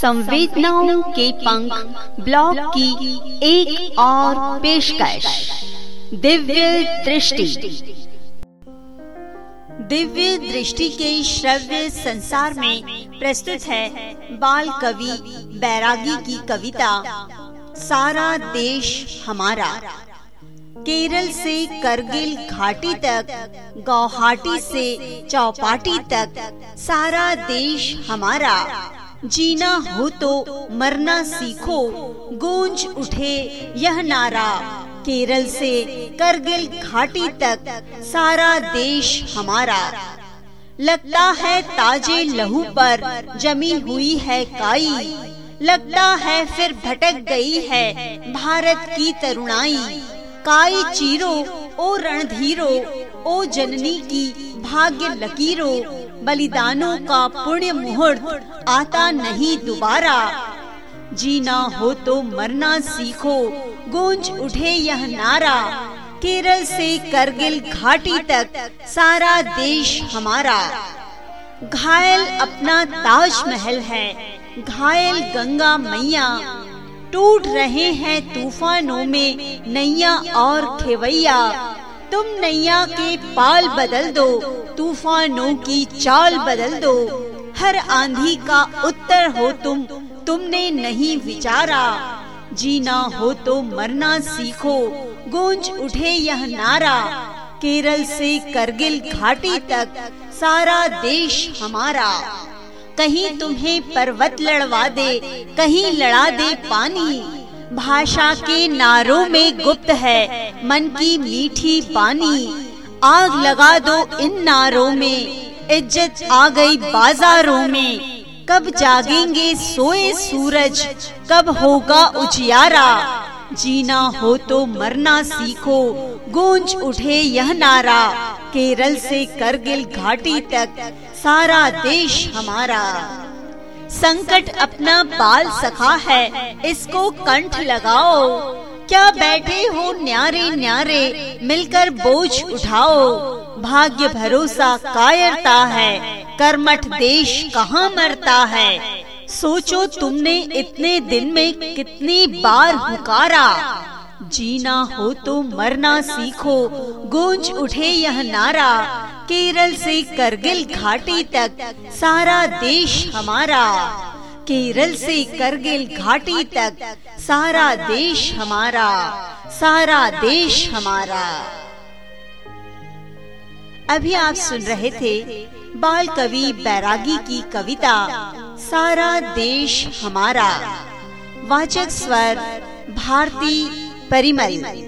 संवेदनाओं के पंख ब्लॉग की एक और पेशकश, दिव्य दृष्टि। दिव्य दृष्टि के श्रव्य संसार में प्रस्तुत है बाल कवि बैरागी की कविता, सारा देश हमारा। केरल से करगिल घाटी तक, गौहाटी से चौपाटी तक, सारा देश हमारा। जीना हो तो मरना सीखो, गूंज उठे, यह नारा, केरल से करगिल घाटी तक, सारा देश हमारा। लगता है ताजे लहू पर जमी हुई है काई, लगता है फिर भटक गई है भारत की तरुणाई। काई चीरो, ओ रणधीरो, ओ जननी की भाग्य लकीरो बलिदानों का पुण्य मुहूर्त आता नहीं दोबारा। जीना हो तो मरना सीखो, गूंज उठे यह नारा। केरल से करगिल घाटी तक सारा देश हमारा। घायल अपना ताजमहल है, घायल गंगा मैया। टूट रहे हैं तूफानों में नैया और खेवैया। तुम नैया के पाल बदल दो, तूफानों की चाल बदल दो। हर आंधी का उत्तर हो तुम, तुमने नहीं विचारा। जीना हो तो मरना सीखो, गूंज उठे यह नारा। केरल से करगिल घाटी तक सारा देश हमारा। कहीं तुम्हें पर्वत लड़वा दे, कहीं लड़ा दे पानी। भाषा के नारों में गुप्त है, मन की मीठी पानी आग लगा दो इन नारों में, इज़्ज़त आ गई बाजारों में। कब जागेंगे सोए सूरज, कब होगा उजियारा। जीना हो तो मरना सीखो, गूंज उठे यह नारा। केरल से करगिल घाटी तक, सारा देश हमारा। संकट अपना बाल सखा है, इसको कंठ लगाओ। क्या बैठे हो न्यारे न्यारे, मिलकर बोझ उठाओ। भाग्य भरोसा कायरता है, कर्मठ देश कहाँ मरता है। सोचो तुमने इतने दिन में कितनी बार हुकारा। जीना हो तो मरना सीखो, गूंज उठे यह नारा। केरल से करगिल घाटी तक, सारा देश हमारा। केरल से करगिल घाटी तक, सारा देश हमारा। सारा देश हमारा। अभी आप सुन रहे थे बाल कवि बैरागी की कविता, सारा देश हमारा। वाचक स्वर, भारती परिमल।